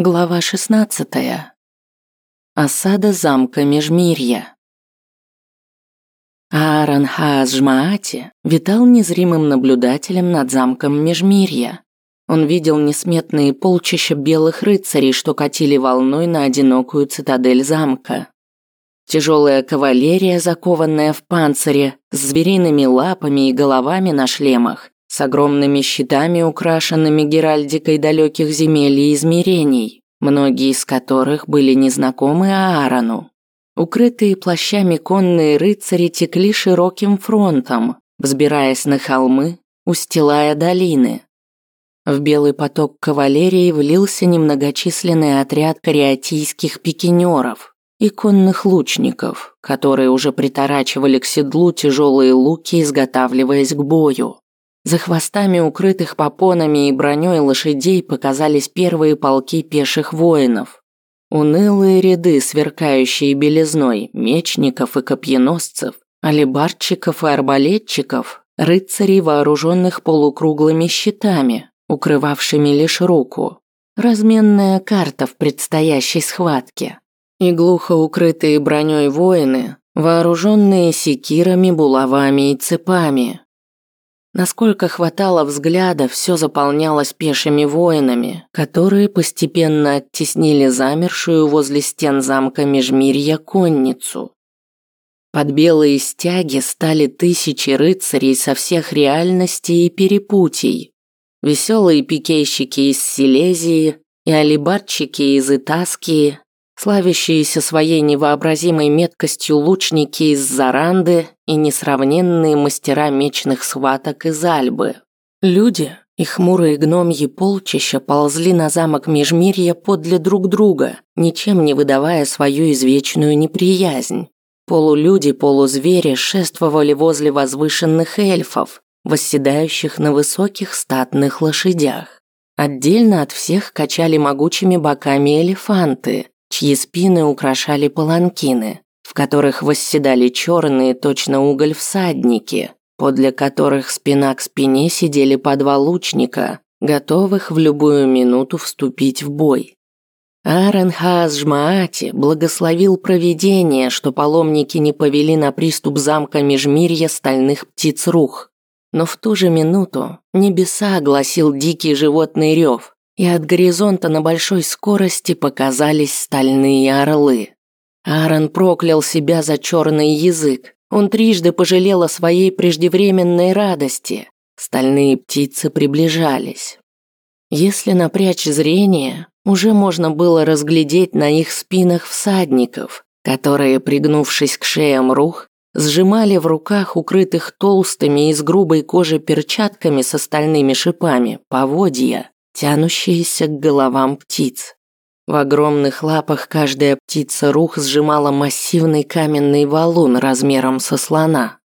Глава 16. Осада замка Межмирья. Аарон Хаазжмаати витал незримым наблюдателем над замком Межмирья. Он видел несметные полчища белых рыцарей, что катили волной на одинокую цитадель замка. Тяжелая кавалерия, закованная в панцире, с звериными лапами и головами на шлемах, с огромными щитами, украшенными геральдикой далеких земель и измерений, многие из которых были незнакомы Аарону. Укрытые плащами конные рыцари текли широким фронтом, взбираясь на холмы, устилая долины. В белый поток кавалерии влился немногочисленный отряд кариатийских пикинеров и конных лучников, которые уже приторачивали к седлу тяжелые луки, изготавливаясь к бою. За хвостами укрытых попонами и броней лошадей показались первые полки пеших воинов. Унылые ряды, сверкающие белизной, мечников и копьеносцев, алебардчиков и арбалетчиков, рыцарей, вооруженных полукруглыми щитами, укрывавшими лишь руку. Разменная карта в предстоящей схватке. И глухо укрытые броней воины, вооруженные секирами, булавами и цепами, Насколько хватало взгляда, все заполнялось пешими воинами, которые постепенно оттеснили замершую возле стен замка Межмирья конницу. Под белые стяги стали тысячи рыцарей со всех реальностей и перепутий. Веселые пикейщики из Силезии и алибарчики из Итаскии, славящиеся своей невообразимой меткостью лучники из Заранды и несравненные мастера мечных схваток из Альбы. Люди и хмурые гномьи полчища ползли на замок Межмирья подле друг друга, ничем не выдавая свою извечную неприязнь. Полулюди, полузвери шествовали возле возвышенных эльфов, восседающих на высоких статных лошадях. Отдельно от всех качали могучими боками элефанты, чьи спины украшали паланкины, в которых восседали черные точно уголь всадники, подле которых спина к спине сидели по два лучника, готовых в любую минуту вступить в бой. Аарон Хаазжмаати благословил провидение, что паломники не повели на приступ замка Межмирья стальных птиц рух. Но в ту же минуту небеса огласил дикий животный рев, и от горизонта на большой скорости показались стальные орлы. Аарон проклял себя за черный язык. Он трижды пожалел о своей преждевременной радости. Стальные птицы приближались. Если напрячь зрение, уже можно было разглядеть на их спинах всадников, которые, пригнувшись к шеям рух, сжимали в руках укрытых толстыми из грубой кожи перчатками с остальными шипами поводья тянущиеся к головам птиц. В огромных лапах каждая птица рух сжимала массивный каменный валун размером со слона.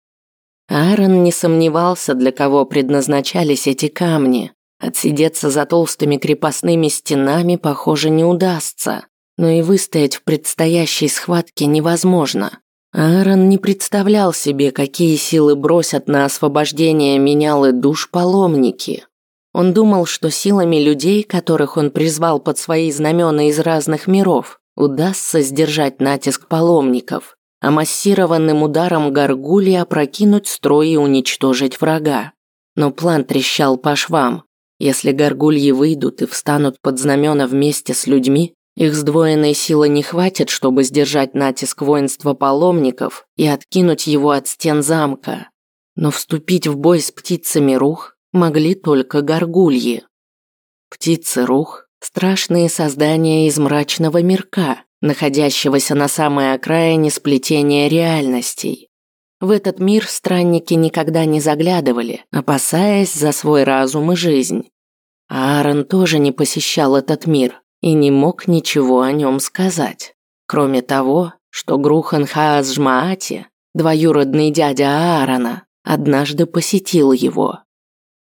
Аарон не сомневался, для кого предназначались эти камни. Отсидеться за толстыми крепостными стенами, похоже, не удастся. Но и выстоять в предстоящей схватке невозможно. Аарон не представлял себе, какие силы бросят на освобождение менялы душ паломники. Он думал, что силами людей, которых он призвал под свои знамена из разных миров, удастся сдержать натиск паломников, а массированным ударом горгульи опрокинуть строй и уничтожить врага. Но план трещал по швам. Если горгульи выйдут и встанут под знамена вместе с людьми, их сдвоенной силы не хватит, чтобы сдержать натиск воинства паломников и откинуть его от стен замка. Но вступить в бой с птицами рух могли только горгульи. Птицы рух – страшные создания из мрачного мирка, находящегося на самой окраине сплетения реальностей. В этот мир странники никогда не заглядывали, опасаясь за свой разум и жизнь. Аарон тоже не посещал этот мир и не мог ничего о нем сказать. Кроме того, что Грухан Хаазжмаати, двоюродный дядя Аарона, однажды посетил его.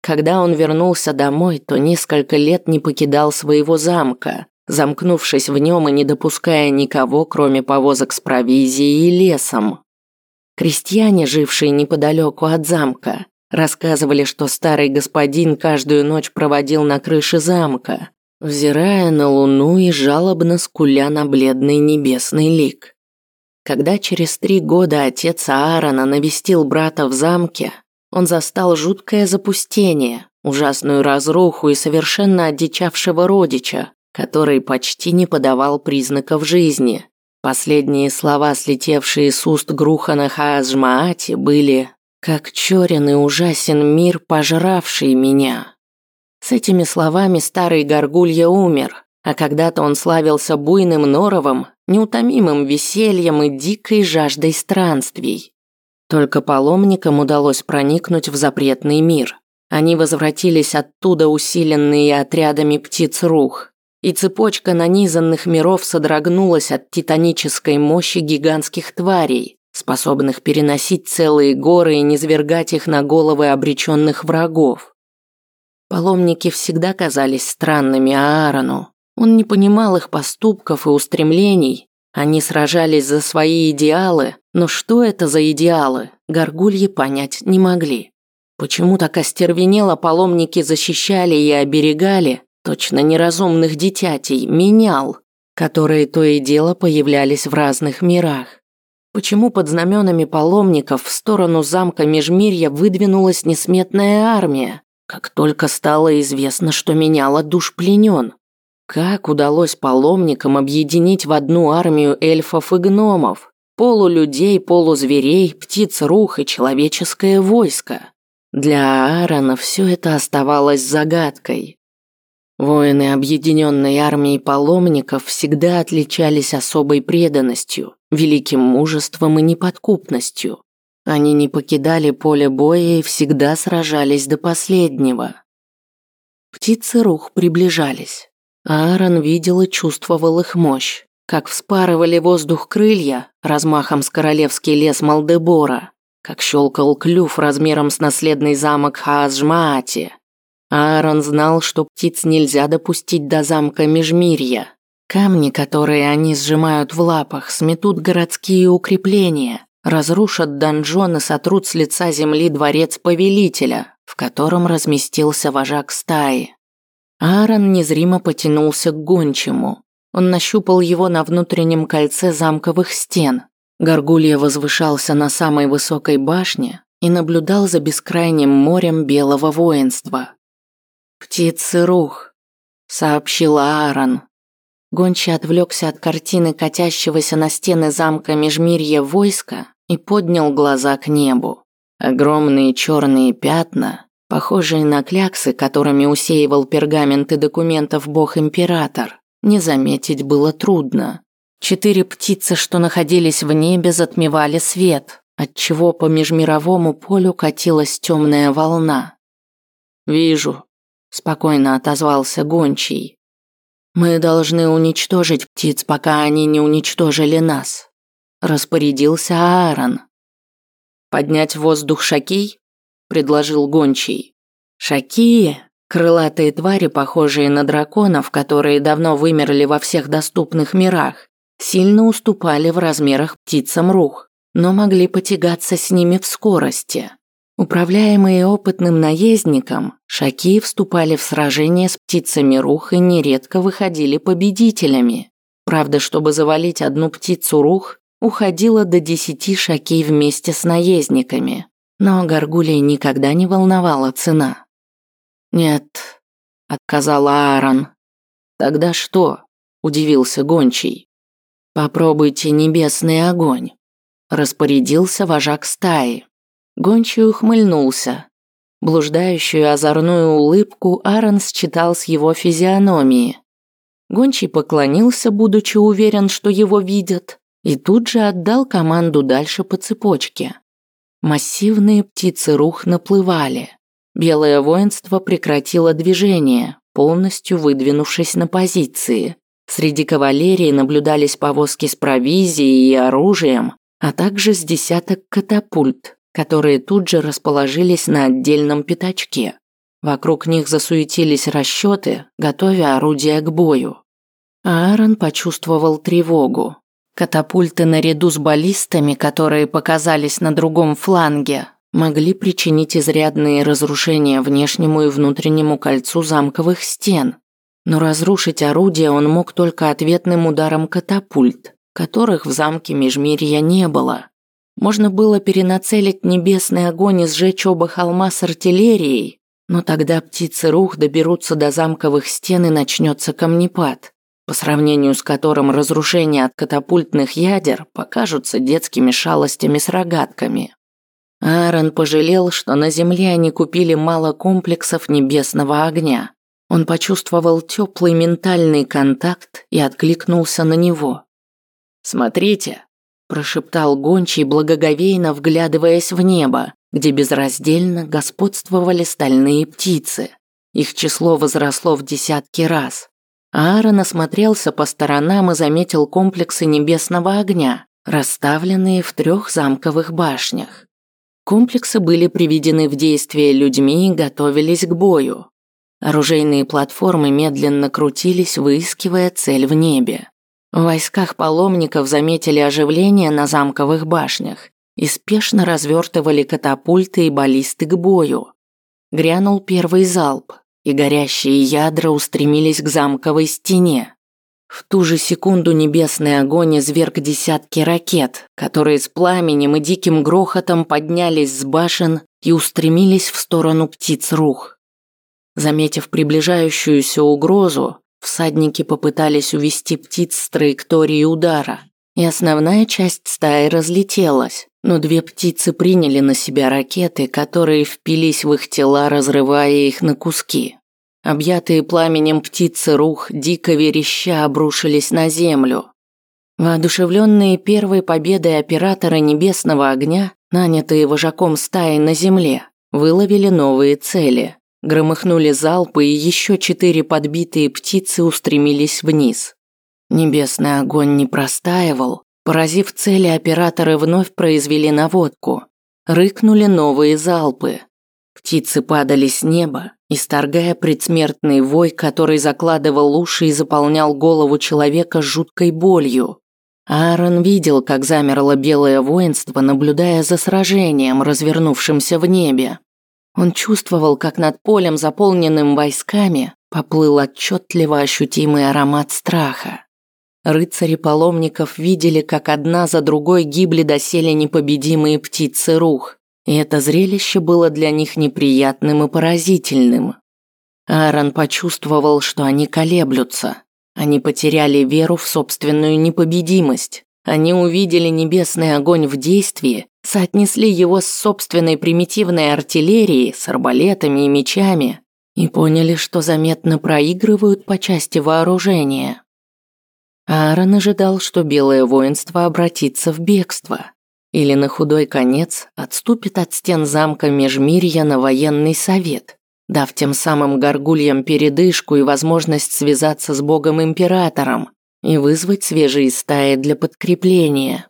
Когда он вернулся домой, то несколько лет не покидал своего замка, замкнувшись в нем и не допуская никого, кроме повозок с провизией и лесом. Крестьяне, жившие неподалеку от замка, рассказывали, что старый господин каждую ночь проводил на крыше замка, взирая на луну и жалобно скуля на бледный небесный лик. Когда через три года отец Аарона навестил брата в замке, он застал жуткое запустение, ужасную разруху и совершенно одичавшего родича, который почти не подавал признаков жизни. Последние слова, слетевшие с уст Грухана Хаазжмаати, были «Как черен и ужасен мир, пожравший меня». С этими словами старый горгулья умер, а когда-то он славился буйным норовом, неутомимым весельем и дикой жаждой странствий. Только паломникам удалось проникнуть в запретный мир. Они возвратились оттуда усиленные отрядами птиц рух, и цепочка нанизанных миров содрогнулась от титанической мощи гигантских тварей, способных переносить целые горы и низвергать их на головы обреченных врагов. Паломники всегда казались странными Аарону. Он не понимал их поступков и устремлений. Они сражались за свои идеалы, но что это за идеалы, горгульи понять не могли. Почему так остервенело паломники защищали и оберегали, точно неразумных детятей, менял, которые то и дело появлялись в разных мирах? Почему под знаменами паломников в сторону замка Межмирья выдвинулась несметная армия, как только стало известно, что меняла душ пленен? Как удалось паломникам объединить в одну армию эльфов и гномов, полулюдей, полузверей, птиц рух и человеческое войско? Для Аарона все это оставалось загадкой. Воины объединенной армии паломников всегда отличались особой преданностью, великим мужеством и неподкупностью. Они не покидали поле боя и всегда сражались до последнего. Птицы рух приближались. Аарон видел и чувствовал их мощь, как вспарывали воздух крылья размахом с королевский лес Малдебора, как щелкал клюв размером с наследный замок Хаазжмаати. Аарон знал, что птиц нельзя допустить до замка Межмирья. Камни, которые они сжимают в лапах, сметут городские укрепления, разрушат донжон и сотрут с лица земли дворец повелителя, в котором разместился вожак стаи. Аарон незримо потянулся к гончему. Он нащупал его на внутреннем кольце замковых стен, Горгулья возвышался на самой высокой башне и наблюдал за бескрайним морем белого воинства. «Птицы рух», — сообщила Аарон. Гончий отвлекся от картины катящегося на стены замка Межмирья войска и поднял глаза к небу. Огромные черные пятна, похожие на кляксы, которыми усеивал пергаменты документов бог-император, не заметить было трудно. Четыре птицы, что находились в небе, затмевали свет, отчего по межмировому полю катилась темная волна. «Вижу», – спокойно отозвался Гончий. «Мы должны уничтожить птиц, пока они не уничтожили нас», – распорядился Аарон. «Поднять воздух шакий?» – предложил Гончий. «Шакии – крылатые твари, похожие на драконов, которые давно вымерли во всех доступных мирах сильно уступали в размерах птицам рух, но могли потягаться с ними в скорости. Управляемые опытным наездником, шаки вступали в сражения с птицами рух и нередко выходили победителями. Правда, чтобы завалить одну птицу рух, уходило до десяти шакей вместе с наездниками. Но горгулей никогда не волновала цена. «Нет», — отказала Аарон. «Тогда что?» – удивился Гончий. «Попробуйте небесный огонь», – распорядился вожак стаи. Гончий ухмыльнулся. Блуждающую озорную улыбку Аарон считал с его физиономии. Гончий поклонился, будучи уверен, что его видят, и тут же отдал команду дальше по цепочке. Массивные птицы рух наплывали. Белое воинство прекратило движение, полностью выдвинувшись на позиции. Среди кавалерии наблюдались повозки с провизией и оружием, а также с десяток катапульт, которые тут же расположились на отдельном пятачке. Вокруг них засуетились расчеты, готовя орудия к бою. Аарон почувствовал тревогу. Катапульты наряду с баллистами, которые показались на другом фланге, могли причинить изрядные разрушения внешнему и внутреннему кольцу замковых стен, Но разрушить орудие он мог только ответным ударом катапульт, которых в замке Межмирья не было. Можно было перенацелить небесный огонь и сжечь оба холма с артиллерией, но тогда птицы рух доберутся до замковых стен и начнется камнепад, по сравнению с которым разрушения от катапультных ядер покажутся детскими шалостями с рогатками. Аарон пожалел, что на земле они купили мало комплексов небесного огня. Он почувствовал теплый ментальный контакт и откликнулся на него. «Смотрите», – прошептал гончий, благоговейно вглядываясь в небо, где безраздельно господствовали стальные птицы. Их число возросло в десятки раз. Аарон осмотрелся по сторонам и заметил комплексы небесного огня, расставленные в трех замковых башнях. Комплексы были приведены в действие людьми и готовились к бою. Оружейные платформы медленно крутились, выискивая цель в небе. В войсках паломников заметили оживление на замковых башнях и спешно развертывали катапульты и баллисты к бою. Грянул первый залп, и горящие ядра устремились к замковой стене. В ту же секунду небесный огонь изверг десятки ракет, которые с пламенем и диким грохотом поднялись с башен и устремились в сторону птиц рух. Заметив приближающуюся угрозу, всадники попытались увести птиц с траектории удара, и основная часть стаи разлетелась, но две птицы приняли на себя ракеты, которые впились в их тела, разрывая их на куски. Объятые пламенем птицы рух, дико вереща, обрушились на землю. Воодушевленные первой победой операторы Небесного огня, нанятые вожаком стаи на земле, выловили новые цели. Громыхнули залпы, и еще четыре подбитые птицы устремились вниз. Небесный огонь не простаивал. Поразив цели, операторы вновь произвели наводку. Рыкнули новые залпы. Птицы падали с неба, исторгая предсмертный вой, который закладывал уши и заполнял голову человека жуткой болью. Аарон видел, как замерло белое воинство, наблюдая за сражением, развернувшимся в небе. Он чувствовал, как над полем, заполненным войсками, поплыл отчетливо ощутимый аромат страха. Рыцари паломников видели, как одна за другой гибли доселе непобедимые птицы рух и это зрелище было для них неприятным и поразительным. Аарон почувствовал, что они колеблются. Они потеряли веру в собственную непобедимость. Они увидели небесный огонь в действии, соотнесли его с собственной примитивной артиллерией, с арбалетами и мечами и поняли, что заметно проигрывают по части вооружения. Аарон ожидал, что белое воинство обратится в бегство, или на худой конец отступит от стен замка Межмирья на военный совет, дав тем самым горгульям передышку и возможность связаться с богом-императором и вызвать свежие стаи для подкрепления.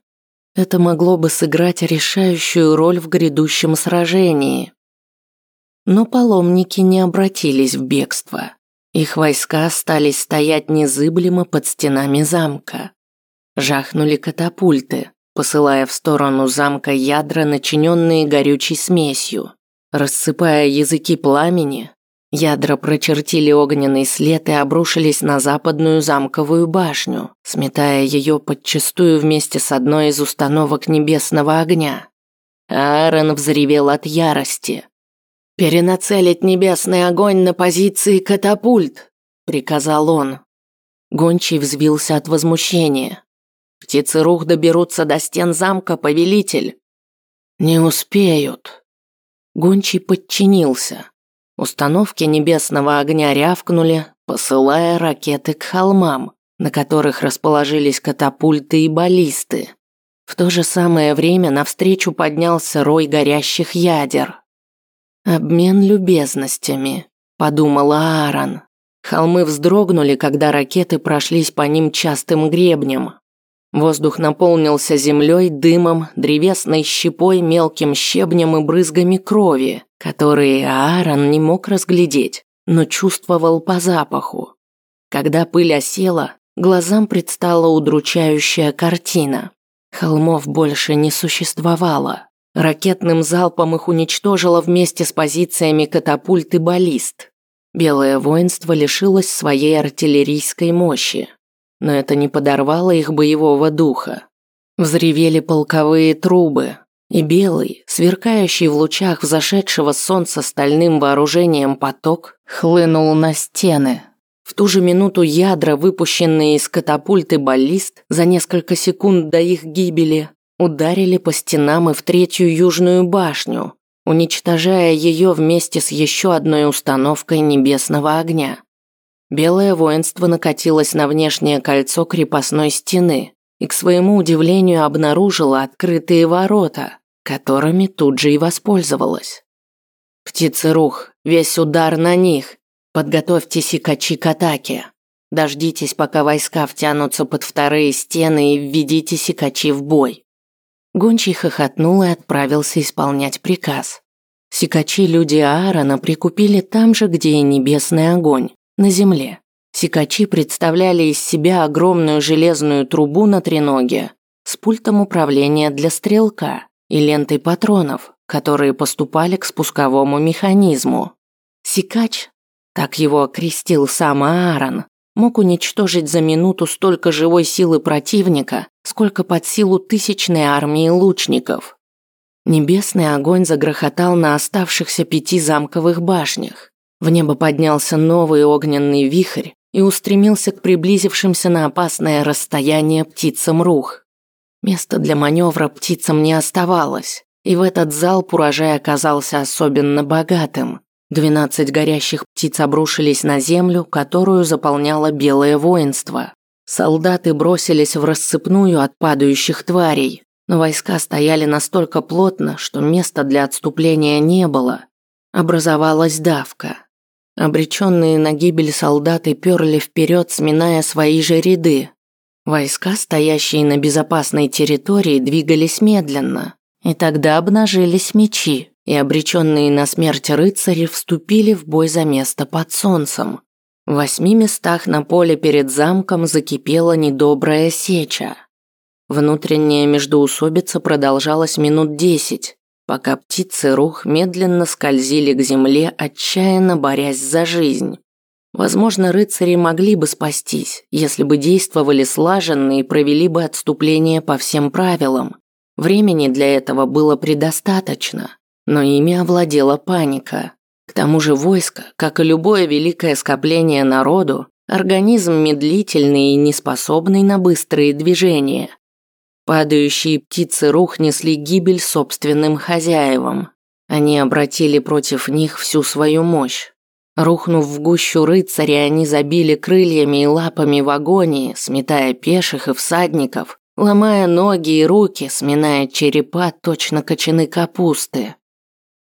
Это могло бы сыграть решающую роль в грядущем сражении. Но паломники не обратились в бегство. Их войска остались стоять незыблемо под стенами замка. Жахнули катапульты, посылая в сторону замка ядра, начиненные горючей смесью. Рассыпая языки пламени, ядра прочертили огненный след и обрушились на западную замковую башню, сметая ее подчистую вместе с одной из установок небесного огня. Аарон взревел от ярости. «Перенацелить небесный огонь на позиции катапульт!» – приказал он. Гончий взвился от возмущения. Птицы рух доберутся до стен замка, повелитель. Не успеют. Гончий подчинился. Установки небесного огня рявкнули, посылая ракеты к холмам, на которых расположились катапульты и баллисты. В то же самое время навстречу поднялся рой горящих ядер. «Обмен любезностями», – подумала Аарон. Холмы вздрогнули, когда ракеты прошлись по ним частым гребнем, Воздух наполнился землей, дымом, древесной щепой, мелким щебнем и брызгами крови, которые Аарон не мог разглядеть, но чувствовал по запаху. Когда пыль осела, глазам предстала удручающая картина. Холмов больше не существовало. Ракетным залпом их уничтожило вместе с позициями катапульт и баллист. Белое воинство лишилось своей артиллерийской мощи, но это не подорвало их боевого духа. Взревели полковые трубы, и белый, сверкающий в лучах взошедшего солнца стальным вооружением поток, хлынул на стены. В ту же минуту ядра, выпущенные из катапульты баллист за несколько секунд до их гибели, ударили по стенам и в третью южную башню, уничтожая ее вместе с еще одной установкой небесного огня. Белое воинство накатилось на внешнее кольцо крепостной стены и, к своему удивлению, обнаружило открытые ворота, которыми тут же и воспользовалась. «Птицы рух, весь удар на них! Подготовьте сикачи к атаке! Дождитесь, пока войска втянутся под вторые стены и введите сикачи в бой!» Гончий хохотнул и отправился исполнять приказ. Сикачи люди Аарона прикупили там же, где и небесный огонь, на земле. Сикачи представляли из себя огромную железную трубу на треноге с пультом управления для стрелка и лентой патронов, которые поступали к спусковому механизму. Сикач, так его окрестил сам Аарон, мог уничтожить за минуту столько живой силы противника, сколько под силу тысячной армии лучников. Небесный огонь загрохотал на оставшихся пяти замковых башнях. В небо поднялся новый огненный вихрь и устремился к приблизившимся на опасное расстояние птицам рух. Места для маневра птицам не оставалось, и в этот зал урожай оказался особенно богатым. Двенадцать горящих птиц обрушились на землю, которую заполняло белое воинство. Солдаты бросились в рассыпную от падающих тварей, но войска стояли настолько плотно, что места для отступления не было. Образовалась давка. Обреченные на гибель солдаты перли вперед, сминая свои же ряды, Войска, стоящие на безопасной территории, двигались медленно, и тогда обнажились мечи, и обреченные на смерть рыцари вступили в бой за место под солнцем. В восьми местах на поле перед замком закипела недобрая сеча. Внутренняя междоусобица продолжалась минут десять, пока птицы рух медленно скользили к земле, отчаянно борясь за жизнь. Возможно, рыцари могли бы спастись, если бы действовали слаженно и провели бы отступление по всем правилам. Времени для этого было предостаточно, но ими овладела паника. К тому же войско, как и любое великое скопление народу, организм медлительный и неспособный на быстрые движения. Падающие птицы рух несли гибель собственным хозяевам. Они обратили против них всю свою мощь. Рухнув в гущу рыцаря, они забили крыльями и лапами в агонии, сметая пеших и всадников, ломая ноги и руки, сминая черепа точно кочаны капусты.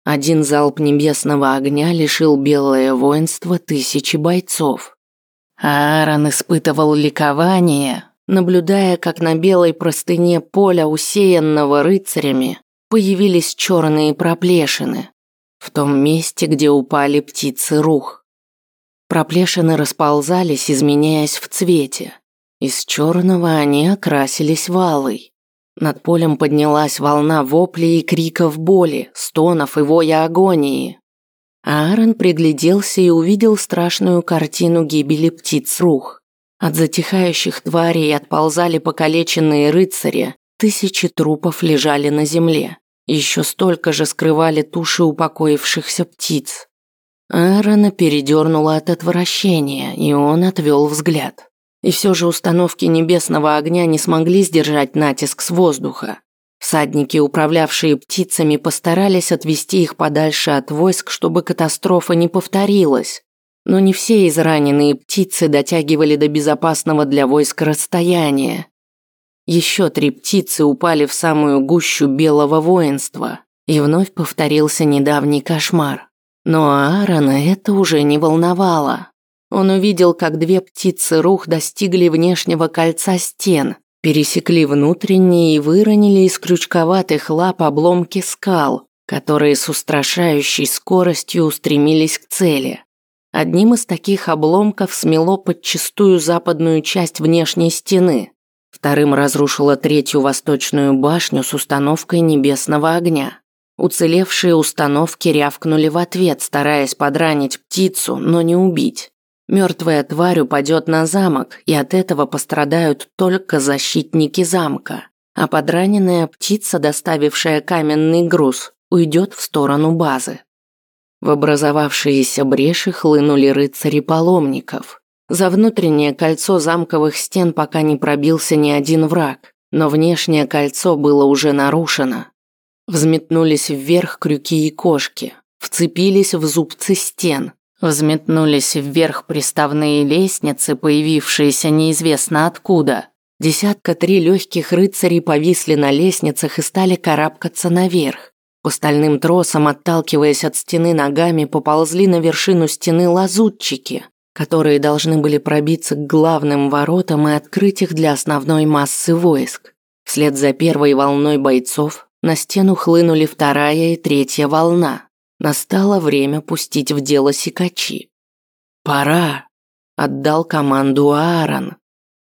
Один залп небесного огня лишил белое воинство тысячи бойцов. Аарон испытывал ликование, наблюдая, как на белой простыне поля, усеянного рыцарями, появились черные проплешины в том месте, где упали птицы рух. Проплешины расползались, изменяясь в цвете. Из черного они окрасились в алый. Над полем поднялась волна воплей и криков боли, стонов и воя агонии. Аарон пригляделся и увидел страшную картину гибели птиц рух. От затихающих тварей отползали покалеченные рыцари, тысячи трупов лежали на земле. Еще столько же скрывали туши упокоившихся птиц. Аарона передернуло от отвращения, и он отвел взгляд. И все же установки небесного огня не смогли сдержать натиск с воздуха. Всадники, управлявшие птицами, постарались отвести их подальше от войск, чтобы катастрофа не повторилась. Но не все израненные птицы дотягивали до безопасного для войск расстояния, еще три птицы упали в самую гущу белого воинства, и вновь повторился недавний кошмар. Но Аарона это уже не волновало. Он увидел, как две птицы рух достигли внешнего кольца стен, пересекли внутренние и выронили из крючковатых лап обломки скал, которые с устрашающей скоростью устремились к цели. Одним из таких обломков смело подчистую западную часть внешней стены, Вторым разрушила третью восточную башню с установкой небесного огня. Уцелевшие установки рявкнули в ответ, стараясь подранить птицу, но не убить. Мертвая тварь упадет на замок, и от этого пострадают только защитники замка. А подраненная птица, доставившая каменный груз, уйдет в сторону базы. В образовавшиеся бреши хлынули рыцари паломников. За внутреннее кольцо замковых стен пока не пробился ни один враг, но внешнее кольцо было уже нарушено. Взметнулись вверх крюки и кошки, вцепились в зубцы стен, взметнулись вверх приставные лестницы, появившиеся неизвестно откуда. Десятка три легких рыцарей повисли на лестницах и стали карабкаться наверх. По стальным тросам, отталкиваясь от стены ногами, поползли на вершину стены лазутчики, которые должны были пробиться к главным воротам и открыть их для основной массы войск. Вслед за первой волной бойцов на стену хлынули вторая и третья волна. Настало время пустить в дело сикачи. «Пора!» – отдал команду Аарон.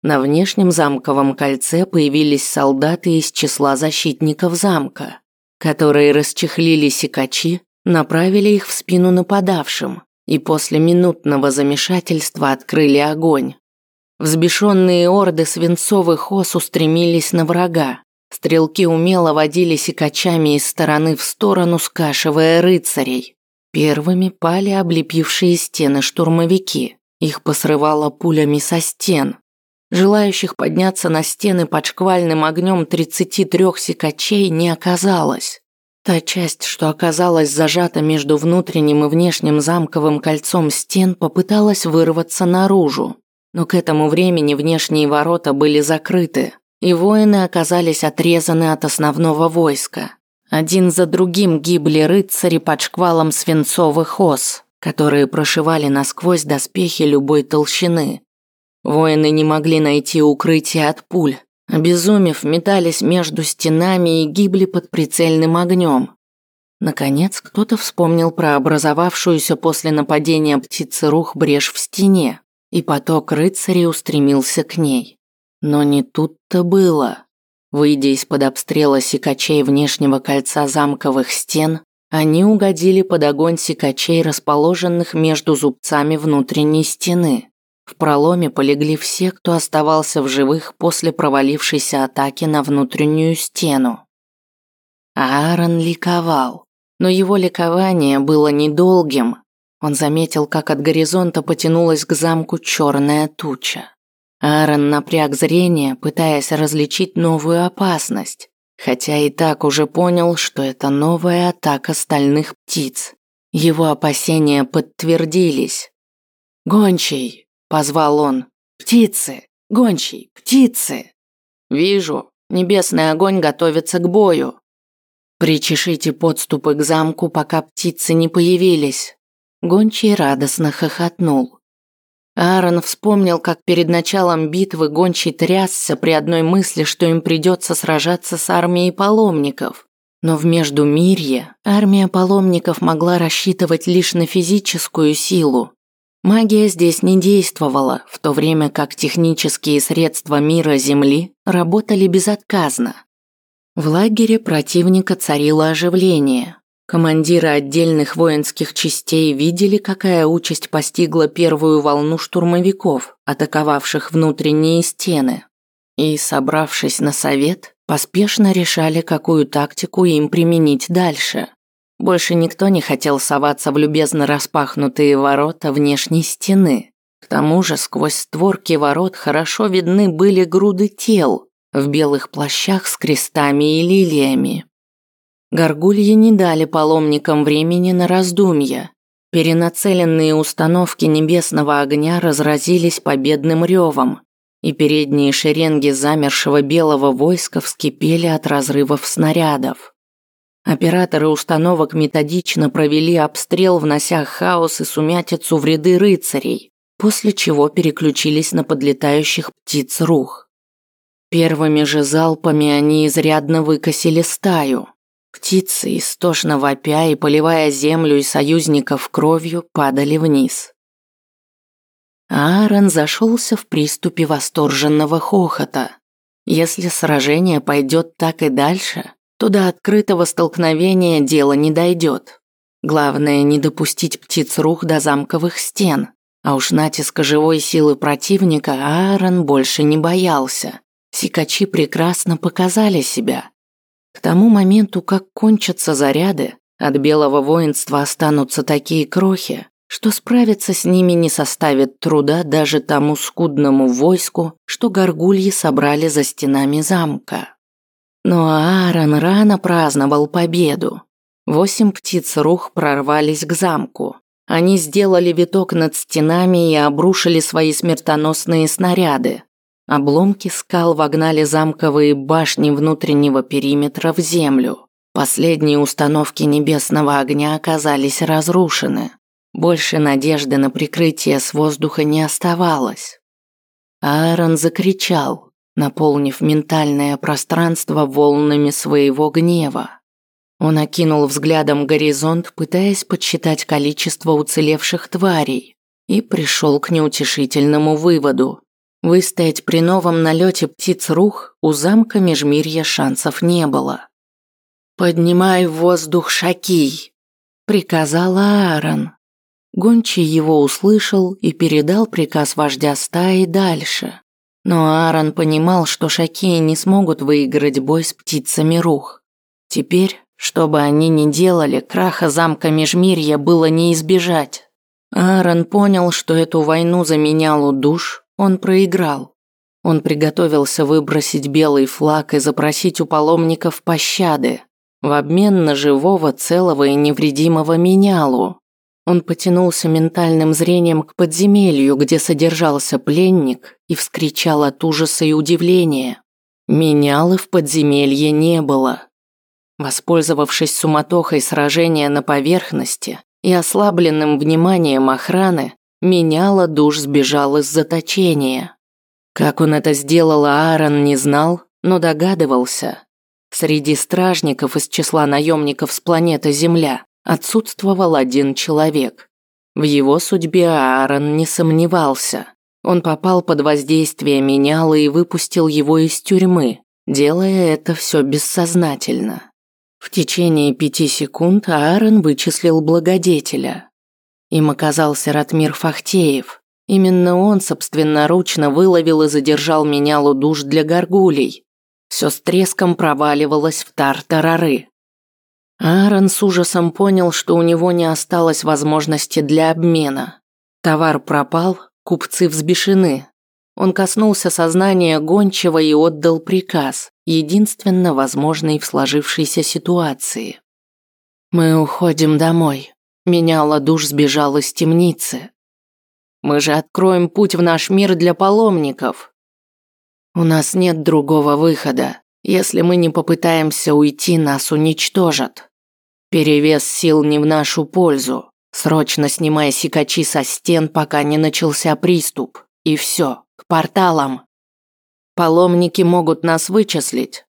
На внешнем замковом кольце появились солдаты из числа защитников замка которые расчехлили сикачи, направили их в спину нападавшим и после минутного замешательства открыли огонь. Взбешенные орды свинцовых ос устремились на врага. Стрелки умело водили сикачами из стороны в сторону, скашивая рыцарей. Первыми пали облепившие стены штурмовики. Их посрывало пулями со стен. Желающих подняться на стены под шквальным огнем 33 секачей не оказалось. Та часть, что оказалась зажата между внутренним и внешним замковым кольцом стен, попыталась вырваться наружу. Но к этому времени внешние ворота были закрыты, и воины оказались отрезаны от основного войска. Один за другим гибли рыцари под шквалом свинцовых ос, которые прошивали насквозь доспехи любой толщины. Воины не могли найти укрытие от пуль. Обезумев, метались между стенами и гибли под прицельным огнем. Наконец, кто-то вспомнил про образовавшуюся после нападения птицы рух брешь в стене, и поток рыцарей устремился к ней. Но не тут-то было. Выйдя из-под обстрела сикачей внешнего кольца замковых стен, они угодили под огонь сикачей, расположенных между зубцами внутренней стены. В проломе полегли все, кто оставался в живых после провалившейся атаки на внутреннюю стену. Аарон ликовал, но его ликование было недолгим. Он заметил, как от горизонта потянулась к замку черная туча. Аарон напряг зрение, пытаясь различить новую опасность, хотя и так уже понял, что это новая атака стальных птиц. Его опасения подтвердились. «Гончий, позвал он. Птицы, гончий, птицы. Вижу, небесный огонь готовится к бою. Причешите подступы к замку, пока птицы не появились. Гончий радостно хохотнул. Аарон вспомнил, как перед началом битвы Гончий трясся при одной мысли, что им придется сражаться с армией паломников. Но в Междумирье армия паломников могла рассчитывать лишь на физическую силу, Магия здесь не действовала, в то время как технические средства мира Земли работали безотказно. В лагере противника царило оживление. Командиры отдельных воинских частей видели, какая участь постигла первую волну штурмовиков, атаковавших внутренние стены. И, собравшись на совет, поспешно решали, какую тактику им применить дальше. Больше никто не хотел соваться в любезно распахнутые ворота внешней стены. К тому же сквозь створки ворот хорошо видны были груды тел в белых плащах с крестами и лилиями. Горгульи не дали паломникам времени на раздумья. Перенацеленные установки небесного огня разразились победным ревом, и передние шеренги замершего белого войска вскипели от разрывов снарядов. Операторы установок методично провели обстрел, внося хаос и сумятицу в ряды рыцарей, после чего переключились на подлетающих птиц рух. Первыми же залпами они изрядно выкосили стаю. Птицы, истошно вопя и поливая землю и союзников кровью, падали вниз. Аарон зашелся в приступе восторженного хохота. Если сражение пойдет так и дальше, то до открытого столкновения дело не дойдет. Главное не допустить птиц рух до замковых стен, а уж натиска живой силы противника Аарон больше не боялся. Сикачи прекрасно показали себя. К тому моменту, как кончатся заряды, от белого воинства останутся такие крохи, что справиться с ними не составит труда даже тому скудному войску, что горгульи собрали за стенами замка. Но Аарон рано праздновал победу. Восемь птиц рух прорвались к замку. Они сделали виток над стенами и обрушили свои смертоносные снаряды. Обломки скал вогнали замковые башни внутреннего периметра в землю. Последние установки небесного огня оказались разрушены. Больше надежды на прикрытие с воздуха не оставалось. Аарон закричал, наполнив ментальное пространство волнами своего гнева. Он окинул взглядом горизонт, пытаясь подсчитать количество уцелевших тварей, и пришел к неутешительному выводу. Выстоять при новом налете птиц рух у замка Межмирья шансов не было. «Поднимай в воздух шакий», – приказала Аарон. Гончий его услышал и передал приказ вождя стаи дальше. Но Аарон понимал, что шакеи не смогут выиграть бой с птицами рух. Теперь что бы они ни делали, краха замка Межмирья было не избежать. Аарон понял, что эту войну за менялу душ он проиграл. Он приготовился выбросить белый флаг и запросить у паломников пощады в обмен на живого, целого и невредимого менялу. Он потянулся ментальным зрением к подземелью, где содержался пленник, и вскричал от ужаса и удивления. Менялы в подземелье не было. Воспользовавшись суматохой сражения на поверхности и ослабленным вниманием охраны, меняла душ сбежал из заточения. Как он это сделал, Аарон не знал, но догадывался. Среди стражников из числа наемников с планеты Земля отсутствовал один человек. В его судьбе Аарон не сомневался. Он попал под воздействие меняла и выпустил его из тюрьмы, делая это все бессознательно. В течение пяти секунд Аарон вычислил благодетеля. Им оказался Ратмир Фахтеев. Именно он собственноручно выловил и задержал менялу душ для горгулей. Все с треском проваливалось в тартарары. Аарон с ужасом понял, что у него не осталось возможности для обмена. Товар пропал, купцы взбешены. Он коснулся сознания гончего и отдал приказ единственно возможный в сложившейся ситуации. «Мы уходим домой. Меняла душ сбежал из темницы. Мы же откроем путь в наш мир для паломников. У нас нет другого выхода. Если мы не попытаемся уйти, нас уничтожат. Перевес сил не в нашу пользу. Срочно снимай сикачи со стен, пока не начался приступ. И все, к порталам. Паломники могут нас вычислить.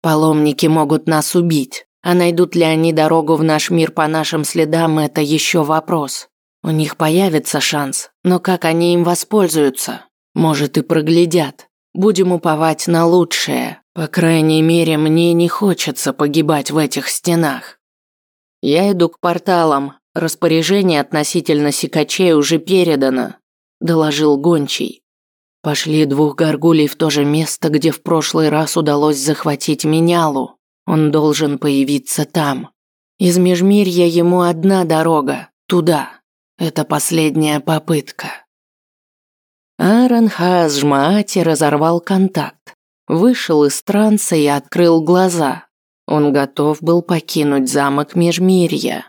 Паломники могут нас убить. А найдут ли они дорогу в наш мир по нашим следам, это еще вопрос. У них появится шанс, но как они им воспользуются? Может и проглядят. Будем уповать на лучшее. По крайней мере, мне не хочется погибать в этих стенах. Я иду к порталам. Распоряжение относительно сикачей уже передано, доложил гончий. Пошли двух горгулей в то же место, где в прошлый раз удалось захватить менялу. Он должен появиться там. Из Межмирья ему одна дорога туда. Это последняя попытка. Аарон Хаазжмаати разорвал контакт, вышел из транса и открыл глаза. Он готов был покинуть замок Межмирья.